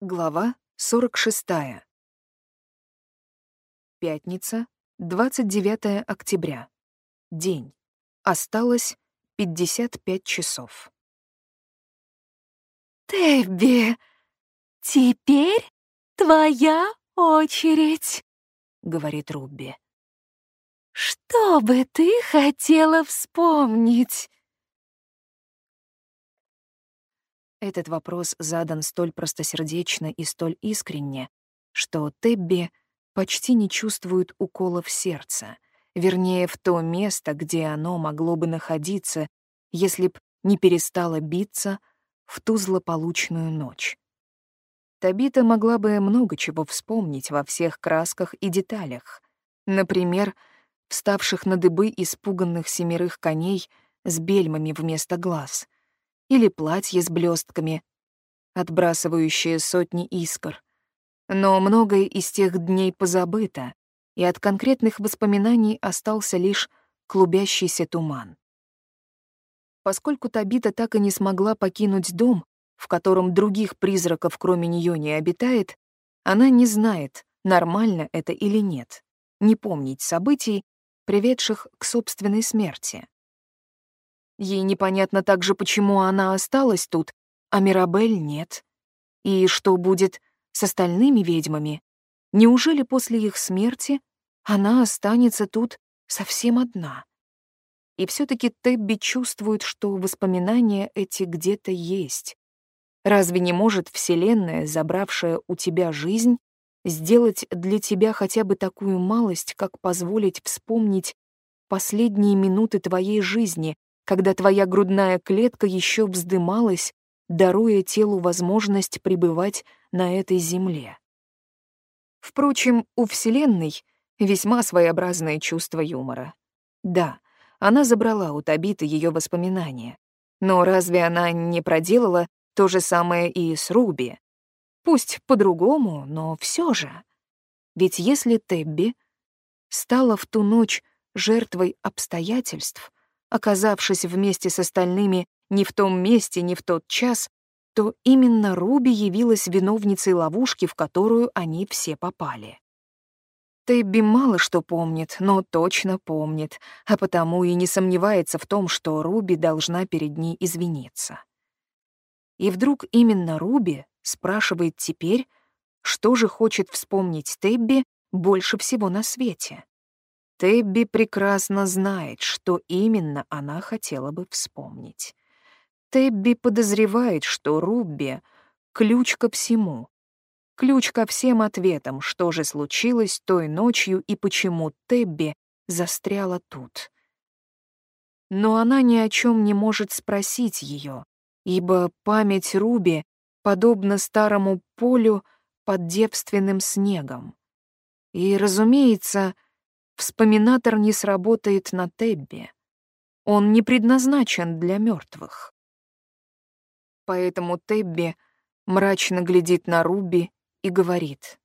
Глава 46. Пятница, 29 октября. День. Осталось 55 часов. «Тебби, теперь твоя очередь», — говорит Рубби. «Что бы ты хотела вспомнить?» Этот вопрос задан столь простосердечно и столь искренне, что Тебби почти не чувствует укола в сердце, вернее, в то место, где оно могло бы находиться, если б не перестало биться в ту злополучную ночь. Табита могла бы много чего вспомнить во всех красках и деталях. Например, вставших на дыбы испуганных семерых коней с бельмами вместо глаз — или платье с блестками, отбрасывающее сотни искр. Но многое из тех дней позабыто, и от конкретных воспоминаний остался лишь клубящийся туман. Поскольку Табита так и не смогла покинуть дом, в котором других призраков кроме нее не обитает, она не знает, нормально это или нет, не помнить событий, приведших к собственной смерти. Ей непонятно также, почему она осталась тут, а Мирабель нет. И что будет с остальными ведьмами? Неужели после их смерти она останется тут совсем одна? И все таки Тебби чувствует, что воспоминания эти где-то есть. Разве не может Вселенная, забравшая у тебя жизнь, сделать для тебя хотя бы такую малость, как позволить вспомнить последние минуты твоей жизни, когда твоя грудная клетка еще вздымалась, даруя телу возможность пребывать на этой земле. Впрочем, у Вселенной весьма своеобразное чувство юмора. Да, она забрала у Табиты ее воспоминания. Но разве она не проделала то же самое и с Руби? Пусть по-другому, но все же. Ведь если Тебби стала в ту ночь жертвой обстоятельств, оказавшись вместе с остальными не в том месте, не в тот час, то именно Руби явилась виновницей ловушки, в которую они все попали. Тэбби мало что помнит, но точно помнит, а потому и не сомневается в том, что Руби должна перед ней извиниться. И вдруг именно Руби спрашивает теперь, что же хочет вспомнить Тэбби больше всего на свете. Тебби прекрасно знает, что именно она хотела бы вспомнить. Тебби подозревает, что Рубби — ключ ко всему. Ключ ко всем ответам, что же случилось той ночью и почему Тебби застряла тут. Но она ни о чем не может спросить ее, ибо память Руби подобна старому полю под девственным снегом. И, разумеется, — Вспоминатор не сработает на Тебби. Он не предназначен для мертвых. Поэтому Тебби мрачно глядит на Руби и говорит.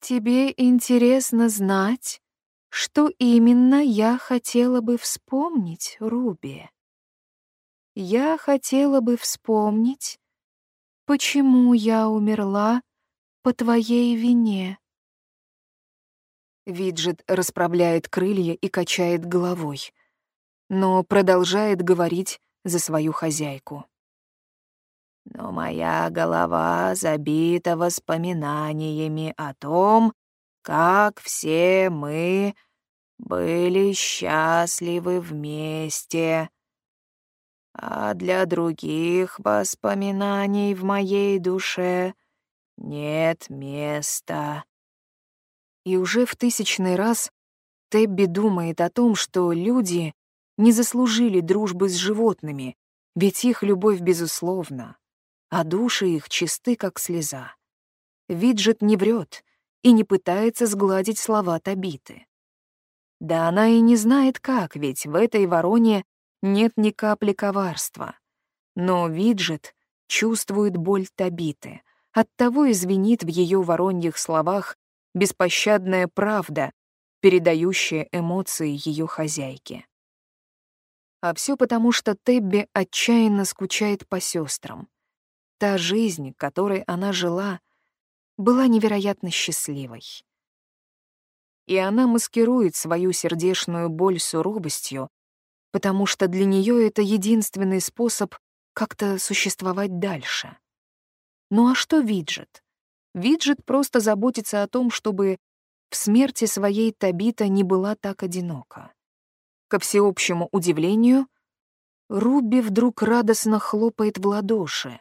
«Тебе интересно знать, что именно я хотела бы вспомнить, Руби? Я хотела бы вспомнить, почему я умерла по твоей вине. Виджет расправляет крылья и качает головой, но продолжает говорить за свою хозяйку. Но моя голова забита воспоминаниями о том, как все мы были счастливы вместе. А для других воспоминаний в моей душе нет места. И уже в тысячный раз Тебби думает о том, что люди не заслужили дружбы с животными, ведь их любовь безусловна, а души их чисты, как слеза. Виджет не врет и не пытается сгладить слова Табиты. Да она и не знает как, ведь в этой вороне нет ни капли коварства. Но Виджет чувствует боль Табиты, оттого извинит в ее вороньих словах беспощадная правда, передающая эмоции ее хозяйки. А все потому, что Тебби отчаянно скучает по сестрам. та жизнь, которой она жила, была невероятно счастливой. И она маскирует свою сердечную боль суровостью, потому что для нее это единственный способ как-то существовать дальше. Ну а что Виджет? Виджет просто заботится о том, чтобы в смерти своей Табита не была так одинока. Ко всеобщему удивлению, Руби вдруг радостно хлопает в ладоши.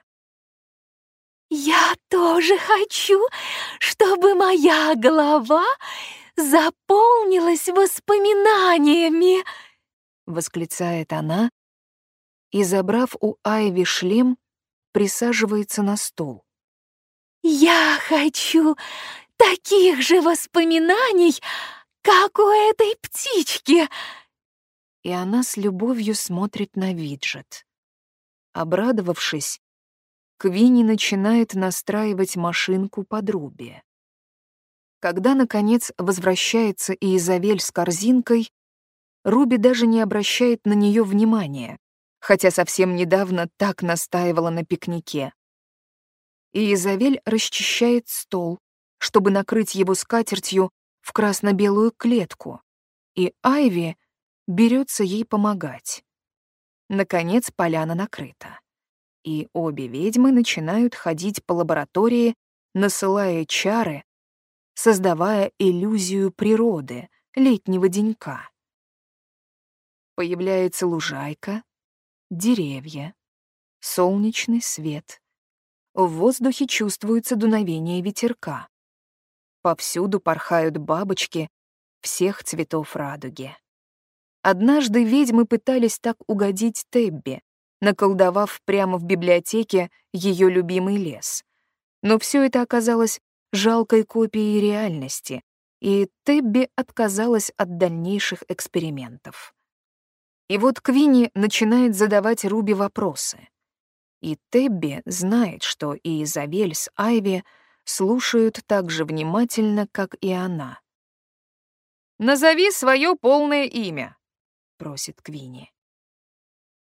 «Я тоже хочу, чтобы моя голова заполнилась воспоминаниями!» — восклицает она и, забрав у Айви шлем, присаживается на стол. «Я хочу таких же воспоминаний, как у этой птички!» И она с любовью смотрит на виджет. Обрадовавшись, Квинни начинает настраивать машинку под Руби. Когда, наконец, возвращается Изавель с корзинкой, Руби даже не обращает на нее внимания, хотя совсем недавно так настаивала на пикнике. И Изавель расчищает стол, чтобы накрыть его скатертью в красно-белую клетку, и Айви берется ей помогать. Наконец поляна накрыта, и обе ведьмы начинают ходить по лаборатории, насылая чары, создавая иллюзию природы, летнего денька. Появляется лужайка, деревья, солнечный свет. В воздухе чувствуется дуновение ветерка. Повсюду порхают бабочки всех цветов радуги. Однажды ведьмы пытались так угодить Тебби, наколдовав прямо в библиотеке ее любимый лес. Но все это оказалось жалкой копией реальности, и Тебби отказалась от дальнейших экспериментов. И вот Квинни начинает задавать Руби вопросы. И Тебби знает, что и Изабель с Айви слушают так же внимательно, как и она. «Назови свое полное имя», — просит Квинни.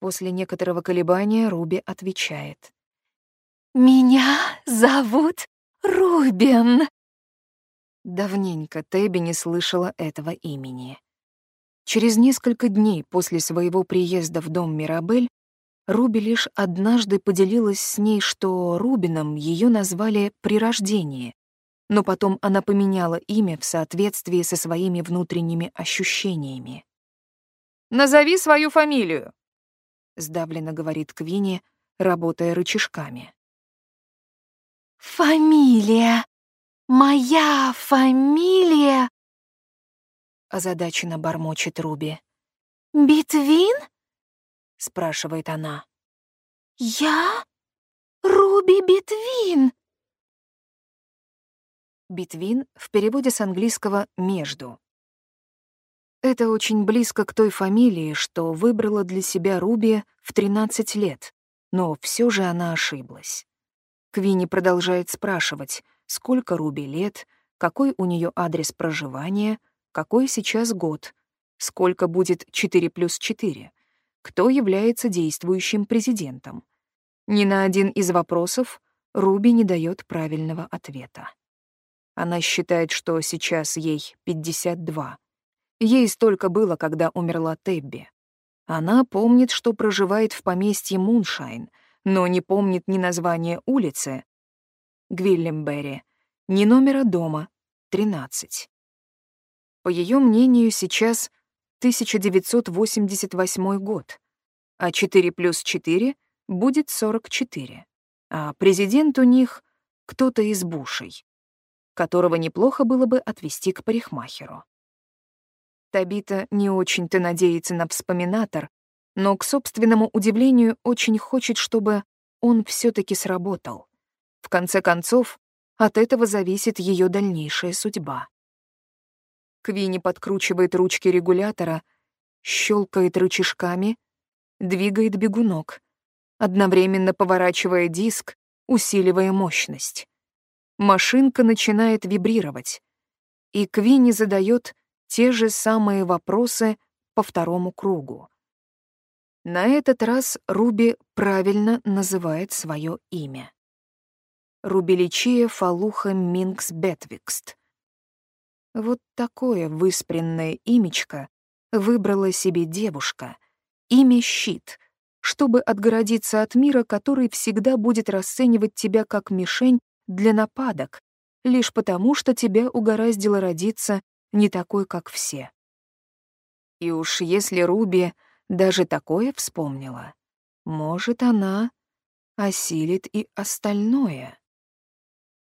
После некоторого колебания Руби отвечает. «Меня зовут Рубин». Давненько Тебби не слышала этого имени. Через несколько дней после своего приезда в дом Мирабель Руби лишь однажды поделилась с ней, что Рубином ее назвали при рождении, но потом она поменяла имя в соответствии со своими внутренними ощущениями. «Назови свою фамилию», — сдавленно говорит Квинни, работая рычажками. «Фамилия! Моя фамилия!» озадаченно бормочет Руби. «Битвин?» — спрашивает она. «Я? Руби Битвин?» Битвин в переводе с английского «между». Это очень близко к той фамилии, что выбрала для себя Руби в 13 лет, но все же она ошиблась. Квинни продолжает спрашивать, сколько Руби лет, какой у нее адрес проживания — какой сейчас год, сколько будет 4 плюс 4, кто является действующим президентом. Ни на один из вопросов Руби не дает правильного ответа. Она считает, что сейчас ей 52. Ей столько было, когда умерла Тебби. Она помнит, что проживает в поместье Муншайн, но не помнит ни названия улицы Гвиллемберри, ни номера дома 13. По ее мнению, сейчас 1988 год, а 4 плюс 4 будет 44, а президент у них кто-то из Бушей, которого неплохо было бы отвести к парикмахеру. Табита не очень-то надеется на вспоминатор, но, к собственному удивлению, очень хочет, чтобы он все таки сработал. В конце концов, от этого зависит ее дальнейшая судьба. Квинни подкручивает ручки регулятора, щелкает рычажками, двигает бегунок, одновременно поворачивая диск, усиливая мощность. Машинка начинает вибрировать, и Квинни задает те же самые вопросы по второму кругу. На этот раз Руби правильно называет свое имя. Рубеличия фалуха минкс бетвикст. Вот такое выспренное имечко выбрала себе девушка, имя Щит, чтобы отгородиться от мира, который всегда будет расценивать тебя как мишень для нападок, лишь потому, что тебя угораздило родиться не такой, как все. И уж если Руби даже такое вспомнила, может, она осилит и остальное.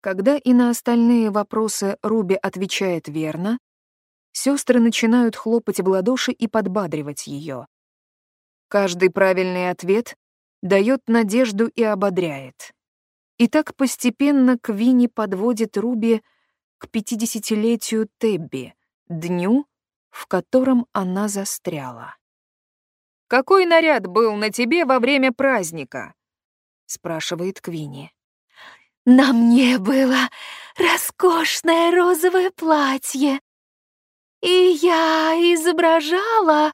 Когда и на остальные вопросы Руби отвечает верно, сестры начинают хлопать в ладоши и подбадривать ее. Каждый правильный ответ дает надежду и ободряет. И так постепенно Квинни подводит Руби к пятидесятилетию Тебби, дню, в котором она застряла. «Какой наряд был на тебе во время праздника?» — спрашивает Квинни. «На мне было роскошное розовое платье, и я изображала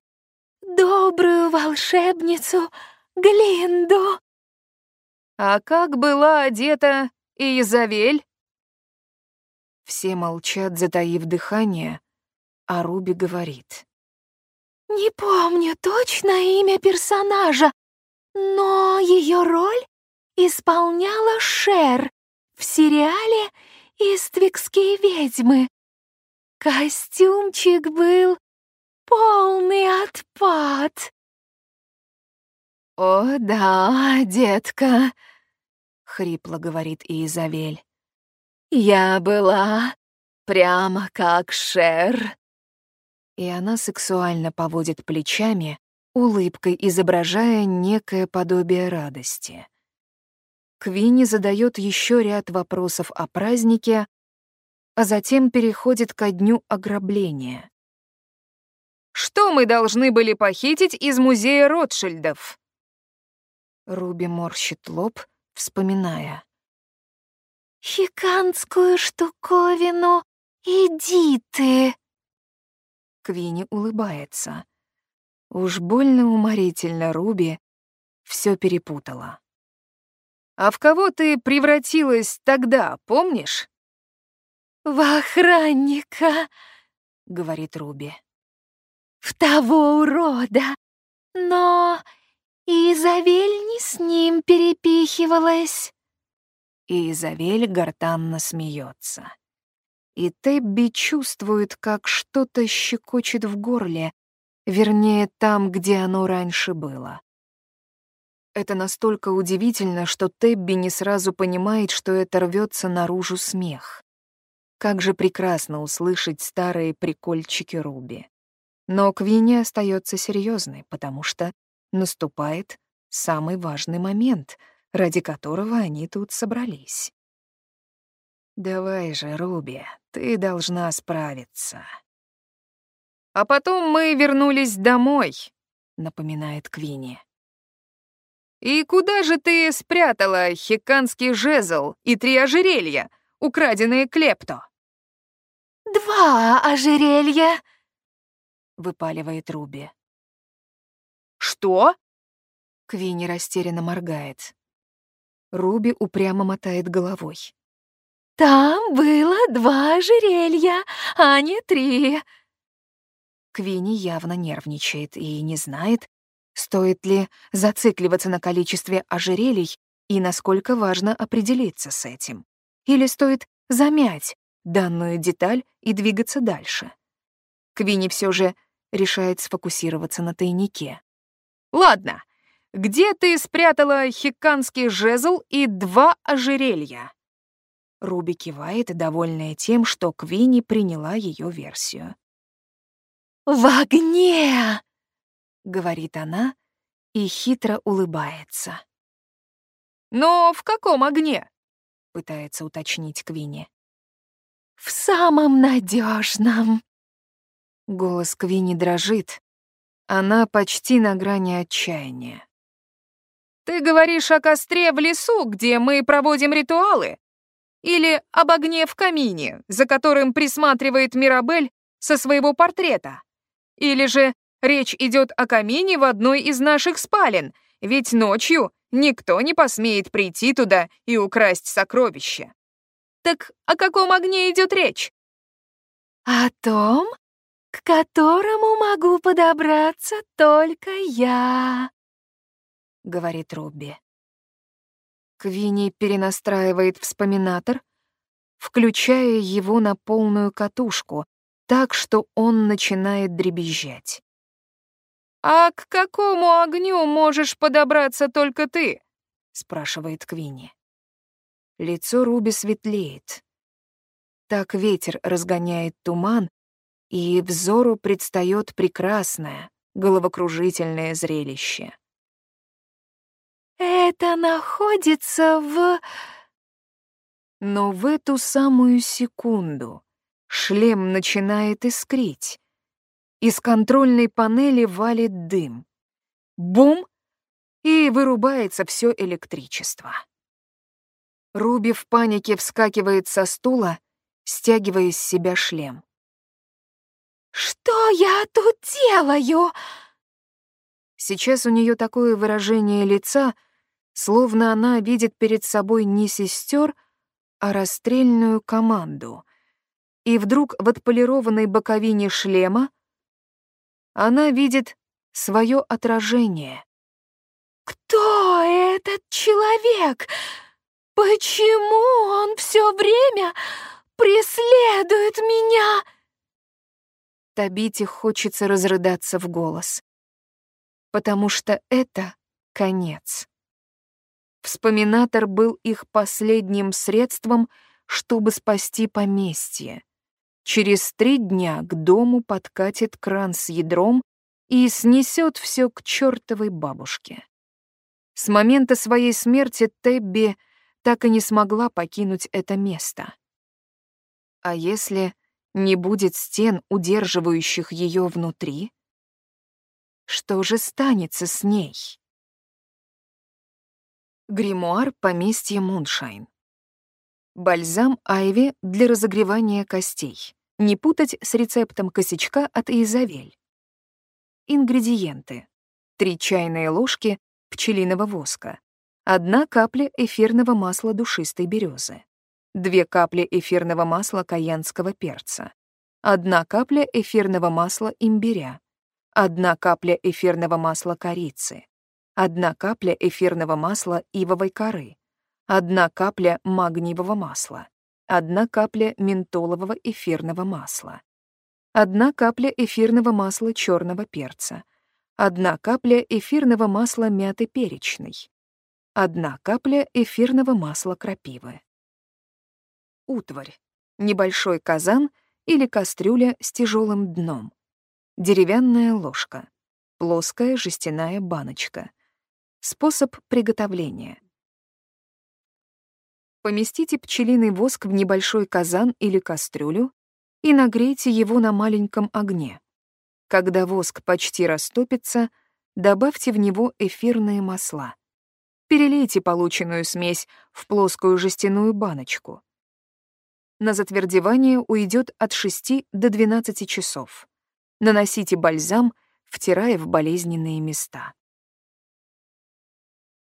добрую волшебницу Глинду». «А как была одета Изавель?» Все молчат, затаив дыхание, а Руби говорит. «Не помню точно имя персонажа, но ее роль исполняла Шер в сериале «Иствикские ведьмы». Костюмчик был полный отпад. «О да, детка», — хрипло говорит Изавель. «Я была прямо как Шер». И она сексуально поводит плечами, улыбкой изображая некое подобие радости. Квинни задает еще ряд вопросов о празднике, а затем переходит ко дню ограбления. «Что мы должны были похитить из музея Ротшильдов?» Руби морщит лоб, вспоминая. «Хиканскую штуковину, иди ты!» Квинни улыбается. Уж больно уморительно Руби все перепутала. «А в кого ты превратилась тогда, помнишь?» «В охранника», — говорит Руби. «В того урода. Но Изавель не с ним перепихивалась. И Изавель гортанно смеется. И Тебби чувствует, как что-то щекочет в горле, вернее, там, где оно раньше было. Это настолько удивительно, что Тебби не сразу понимает, что это рвется наружу смех. Как же прекрасно услышать старые прикольчики Руби. Но Квинни остается серьезной, потому что наступает самый важный момент, ради которого они тут собрались. «Давай же, Руби, ты должна справиться». «А потом мы вернулись домой», — напоминает Квинни. «И куда же ты спрятала хиканский жезл и три ожерелья, украденные Клепто?» «Два ожерелья», — выпаливает Руби. «Что?» Квинни растерянно моргает. Руби упрямо мотает головой. «Там было два ожерелья, а не три». Квинни явно нервничает и не знает, стоит ли зацикливаться на количестве ожерелий и насколько важно определиться с этим. Или стоит замять данную деталь и двигаться дальше. Квинни все же решает сфокусироваться на тайнике. Ладно, где ты спрятала хиканский жезл и два ожерелья? Руби кивает, довольная тем, что Квинни приняла ее версию. «В огне!» — говорит она и хитро улыбается. «Но в каком огне?» — пытается уточнить Квинни. «В самом надежном. Голос Квинни дрожит, она почти на грани отчаяния. «Ты говоришь о костре в лесу, где мы проводим ритуалы? Или об огне в камине, за которым присматривает Мирабель со своего портрета? Или же речь идет о камине в одной из наших спален, ведь ночью никто не посмеет прийти туда и украсть сокровище. Так о каком огне идет речь? О том, к которому могу подобраться только я, говорит Робби. Квинни перенастраивает вспоминатор, включая его на полную катушку, так что он начинает дребезжать. «А к какому огню можешь подобраться только ты?» — спрашивает Квинни. Лицо Руби светлеет. Так ветер разгоняет туман, и взору предстает прекрасное, головокружительное зрелище. «Это находится в...» Но в эту самую секунду шлем начинает искрить. Из контрольной панели валит дым. Бум! И вырубается все электричество. Руби в панике вскакивает со стула, стягивая с себя шлем. «Что я тут делаю?» Сейчас у нее такое выражение лица, словно она видит перед собой не сестер, а расстрельную команду. И вдруг в отполированной боковине шлема она видит свое отражение. «Кто этот человек? Почему он все время преследует меня?» Табите хочется разрыдаться в голос. Потому что это конец. Вспоминатор был их последним средством, чтобы спасти поместье. Через три дня к дому подкатит кран с ядром и снесет все к чертовой бабушке. С момента своей смерти Тебби так и не смогла покинуть это место. А если не будет стен, удерживающих ее внутри? Что же станется с ней? Гримуар поместья Муншайн. Бальзам Айви для разогревания костей. Не путать с рецептом косячка от Изавель. Ингредиенты. 3 чайные ложки пчелиного воска. 1 капля эфирного масла душистой березы. 2 капли эфирного масла каянского перца. 1 капля эфирного масла имбиря. 1 капля эфирного масла корицы. 1 капля эфирного масла ивовой коры одна капля магниевого масла, одна капля ментолового эфирного масла, одна капля эфирного масла черного перца, одна капля эфирного масла мяты перечной, одна капля эфирного масла крапивы. Утварь. Небольшой казан или кастрюля с тяжелым дном. Деревянная ложка. Плоская жестяная баночка. Способ приготовления. Поместите пчелиный воск в небольшой казан или кастрюлю и нагрейте его на маленьком огне. Когда воск почти растопится, добавьте в него эфирные масла. Перелейте полученную смесь в плоскую жестяную баночку. На затвердевание уйдет от 6 до 12 часов. Наносите бальзам, втирая в болезненные места.